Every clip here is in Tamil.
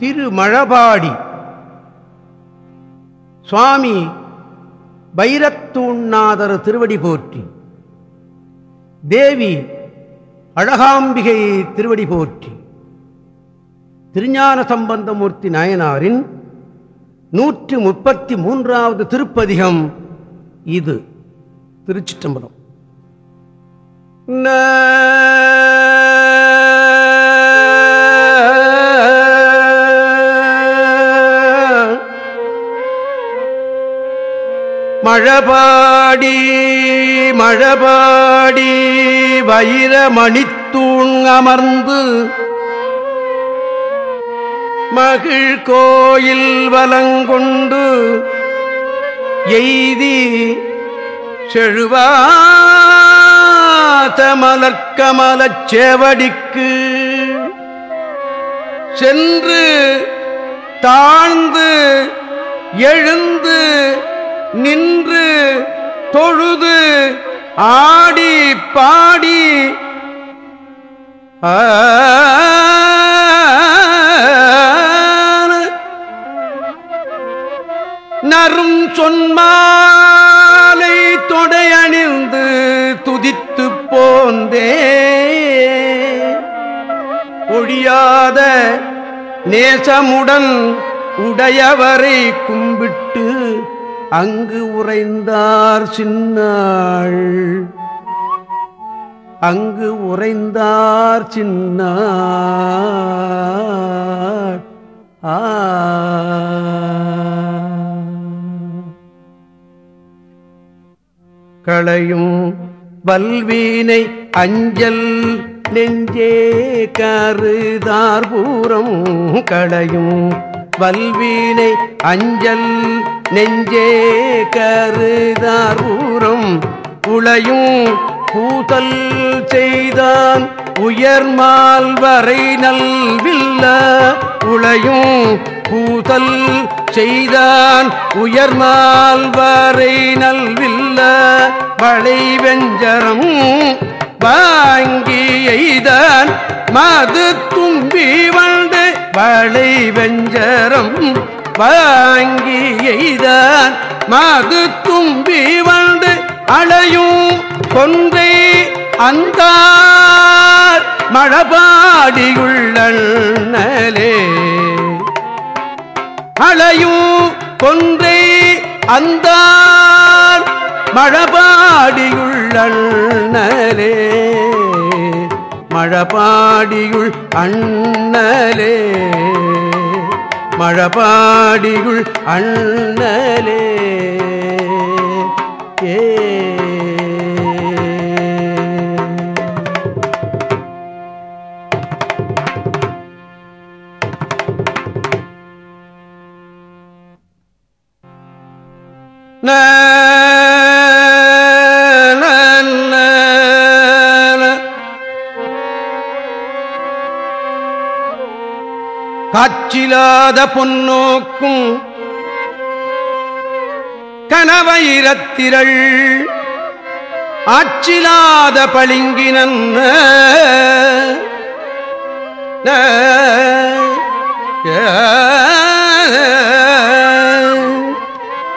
திருமழபாடி. சுவாமி பைரத்தூண்ணாதர் திருவடி போற்றி. தேவி அழகாம்பிகை திருவடி போற்றி. திருஞான சம்பந்தமூர்த்தி நாயனாரின் நூற்றி முப்பத்தி மூன்றாவது திருப்பதிகம் இது. திருச்சிற்றம்பலம். மழபாடி மழபாடி வைரமணித்தூண் அமர்ந்து மகிழ் கோயில் வலங்கொண்டு எய்தி செழுவாத மலர்க்கமலச் சேவடிக்கு சென்று தாழ்ந்து எழுந்து நின்று தொழுது ஆடி பாடி. ஆ. நரும் சொன்மாலை தொடையணிந்து துதித்து போந்தே. ஒழியாத நேசமுடன் உடையவரை கும்பிட்டு அங்கு உறைந்தார் சின்னாள். அங்கு உறைந்தார் சின்ன ஆ. களையும் வல்வீனை அஞ்சல் நெஞ்சே கருதார் பூரம். களையும் வல்வீனை அஞ்சல் நெஞ்சே கருதாரூரம் உளையும் கூதல் செய்தான் உயர்மால் வரை நல்வில்ல உளையும் கூதல் செய்தான் உயர்மால் வரை நல்வில்ல வளை வெஞ்சரம் வாங்கி எய்தான் மது தும்பி வண்டு வளை வெஞ்சரம் வாங்கி எய்தான். மது தும்பி வண்டு அழையும் கொன்றை அந்த மழபாடியுள்ளே அழையும் கொன்றை அந்த மழபாடியுள்ளே மழபாடியுள் அண்ணலே. மழபாடியுள் அண்ணலே. ஏ காற்றிலாத பொன்னோக்கும் கனவயிரத்திரள் ஆற்றிலாத பளிங்கினன்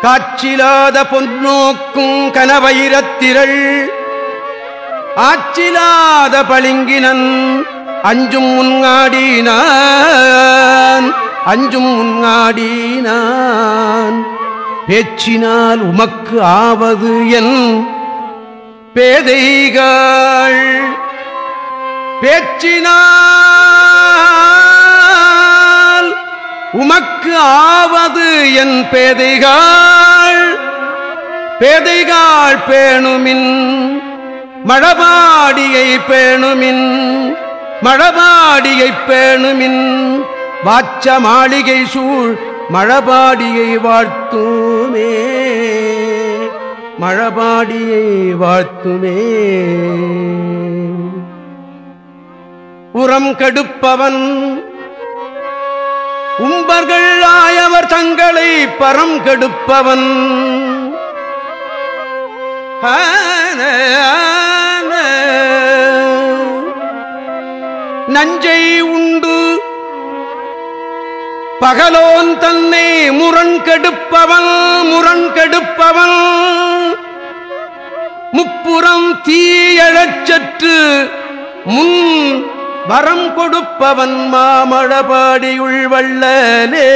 காற்றிலாத பொன்னோக்கும் கனவயிரத்திரள் ஆற்றிலாத பளிங்கினன் அஞ்சும் முன்னாடினான் அஞ்சும் முன்னாடினான் பேச்சினால் உமக்கு ஆவது என் பேதைகள். பேச்சினால் உமக்கு ஆவது என் பேதைகள். பேதைகள் பேணுமின் மழபாடியை பேணுமின் மழபாடியை பேணுமின் வாச்ச மாளிகை சூழ் மழபாடியை வாழ்த்துமே. மழபாடியை வாழ்த்துமே. உரம் கடுப்பவன் உம்பர்கள் ஆயவர் தங்களை பரம் கெடுப்பவன். நஞ்சை உண்டு. பகலோன் தன்னை முரண் கெடுப்பவன் முரண் கெடுப்பவன். முப்புறம் தீயழச்சற்று முன் வரம் கொடுப்பவன் மாமழபாடியுள் வள்ளலே.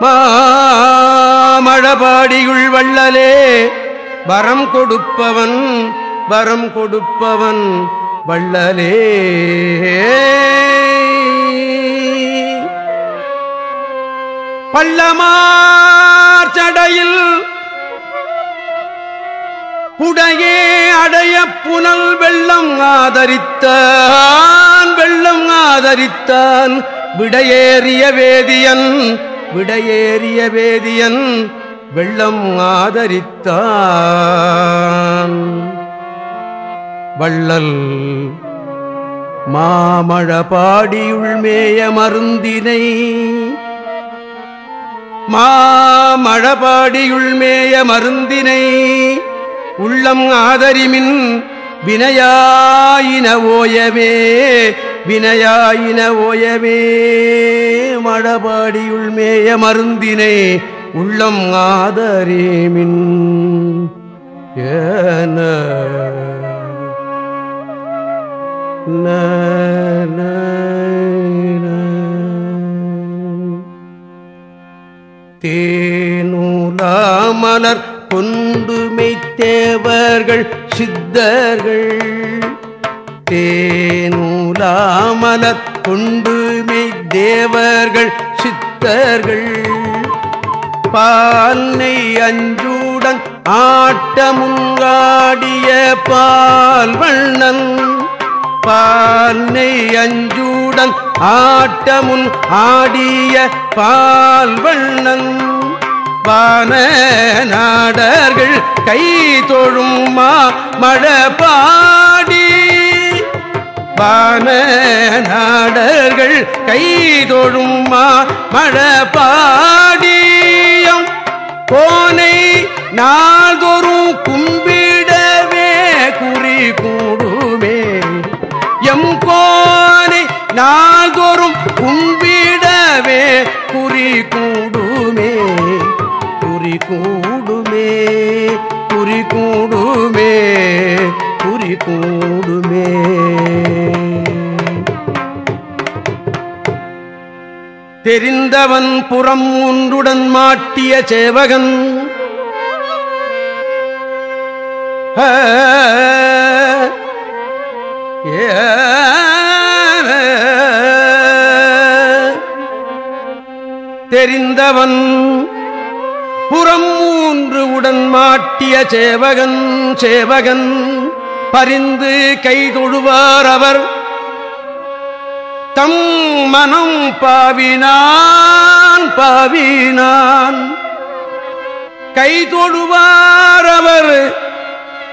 மாமழபாடியுள் வள்ளலே. வரம் கொடுப்பவன் வரம் கொடுப்பவன் வள்ளலே. பள்ளமார் சடையில் புடையே அடைய புனல் வெள்ளம் ஆதரித்தான் வெள்ளம் ஆதரித்தான். விடையேறிய வேதியன் விடையேறிய வேதியன் வெள்ளம் ஆதரித்தான். வள்ளல். மாமழ பாடியுள்மேய மருந்தினை. மாமழபாடியுள் மேய மருந்தினை. உள்ளம் ஆதரிமின் வினையாயின ஓயமே வினையாயின ஓயமே மழபாடியுள்மேய மருந்தினை. உள்ளம் ஆதரிமின். ஏன தேனூலாமலர் கொண்டுமை தேவர்கள் சித்தர்கள். தேனூலாமலர் கொண்டுமை தேவர்கள் சித்தர்கள். பால்னை அஞ்சுடன் ஆட்டமுங்காடிய பால் வண்ணன் பால்னை அஞ்சூடன் ஆட்டமுன் ஆடிய பால் வண்ணன். வான நாடர்கள் கை தொழும் மா மழபாடி பான நாடர்கள் கை தொழும் மா மழபாடியம் கோனை நாள்தோறும் கும்பி கூடுமே. தெரிந்தவன் புறம் ஒன்றுடன் மாட்டிய சேவகன். ஏ தெரிந்தவன் புறம் மூன்று உடன் மாட்டிய சேவகன் சேவகன். பரிந்து கை தொழுவார் அவர். தம் மனம் பாவினான் பாவினான். கை தொழுவார் அவர்.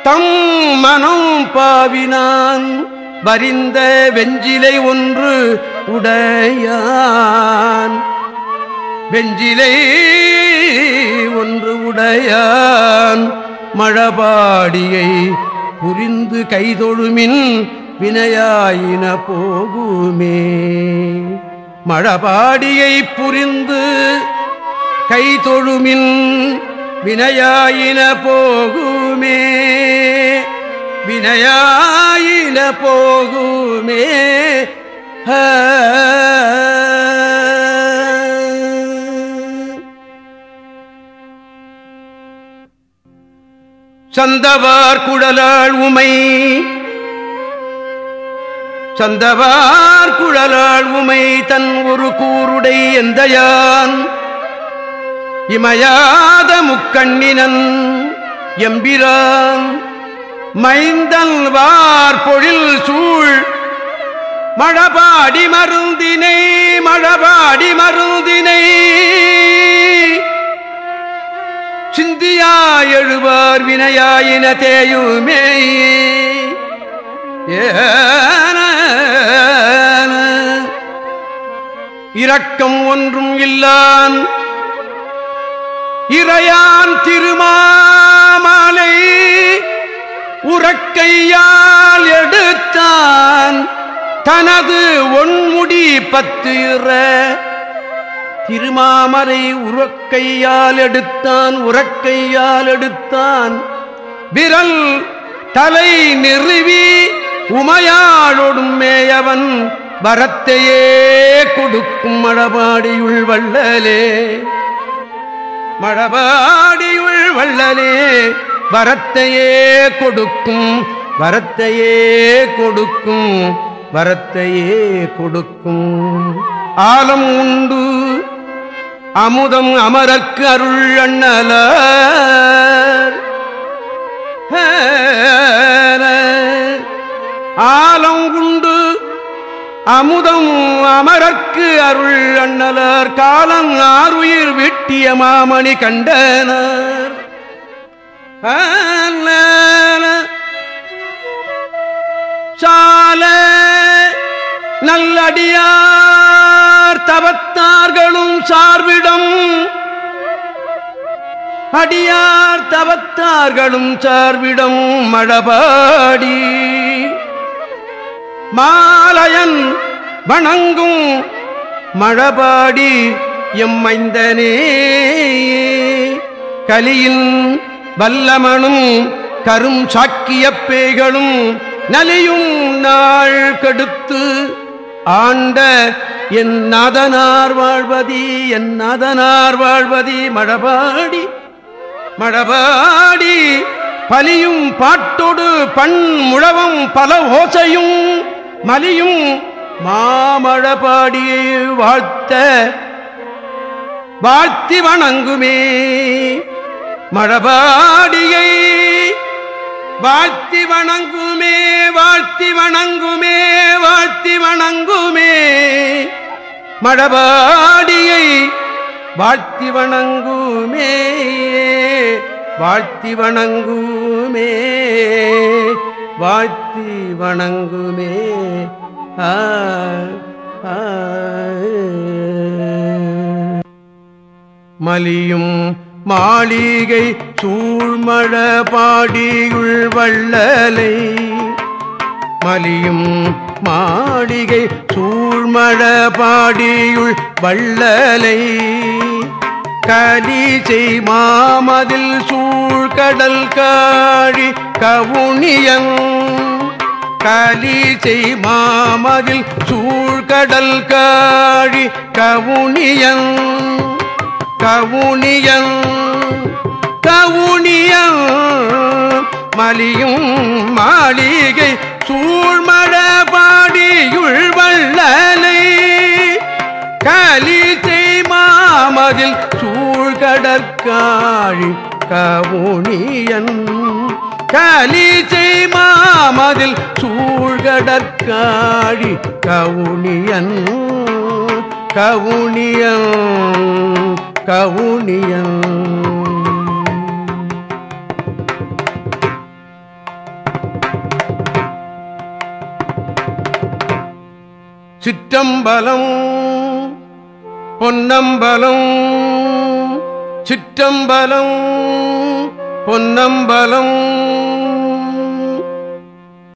தம் மனம் பாவினான் வரிந்த வெஞ்சிலை ஒன்று உடையான். வெஞ்சிலை ஒன்று உடையான் மழபாடியை புரிந்து கைதொழுமின் வினையாயின போகுமே. மழபாடியை புரிந்து கைதொழுமின் வினையாயின போகுமே. வினையாயின போகுமே. ஹ சந்தவார் குழலாள் உமை. சந்தவார் குழலாள் உமை தன் ஒரு கூருடை எந்தையான். இமையாத முக்கண்ணினன் எம்பிரான். மைந்தன் வார் பொழில் சூழ். மழபாடி மருந்தினை மழபாடி மருந்தினை. சிந்தியா எழுவார் வினையாயின தேயுமே. இரக்கம் ஒன்றும் இல்லான். இறையான் திருமாமலை உறக்கையால் எடுத்தான். தனது ஒன்முடி பத்து இற. திருமாமரை உறக்கையால் எடுத்தான் உறக்கையால் எடுத்தான். விரல் தலை நிறுவி உமையாளொடும் மேயவன் வரத்தையே கொடுக்கும் மழபாடியுள் வள்ளலே. மழபாடியுள் வள்ளலே வரத்தையே கொடுக்கும் வரத்தையே கொடுக்கும் வரத்தையே கொடுக்கும். ஆலம் உண்டு அமுதம் அமரர்க்கு அருள் அண்ணல ஆலம் உண்டு அமுதம் அமரர்க்கு அருள் அண்ணலர். காலம் ஆறுயிர் வெட்டிய மாமணி கண்டனர். சால நல்லடியார் தவத்தார்களும் சார்பிடம். அடியார் தவத்தார்களும் சார்விடம் மழபாடி மாலையன் வணங்கும் மழபாடி எம்மைந்தனே. கலியின் வல்லமனும் கரும் சாக்கிய பேய்களும் நலியும் நாள் கடுத்து ஆண்ட என் நாதனார் வாழ்வதி என் நாதனார் வாழ்வதி மழபாடி மழபாடி பலியும் பாட்டோடு பண் முழவும் பல ஓசையும் மலியும் மாமழபாடியை வாழ்த்த வாழ்த்தி வணங்குமே. மழபாடியை வாழ்த்தி வணங்குமே வாழ்த்தி வணங்குமே வாழ்த்தி மழபாடியை வாழ்த்தி வணங்குமே வாழ்த்தி வணங்குமே வாழ்த்தி வணங்குமே. ஆ. மலியும் மாளிகை சூழ்மழ பாடியுள் வள்ளலை. மலியும் மாளிகை சூழ்மழ பாடியுள் வள்ளலை. கலிசை மாமதில் சூழ்கடல் காழி கவுனியங் கலிசை மாமதில் சூழ்கடல் காழி கவுனியங் கவுனியங் கவுனியங் மலியும் மாளிகை சூழ்கடற்காழி கவுனியன். கலிசை மாமதில் சூழ்கடற்காழி கவுனியன். கவுனியன் கவுனியன். சிற்றம்பலம் பொன்னம்பலம். சிற்றம்பலம் பொன்னம்பலம்.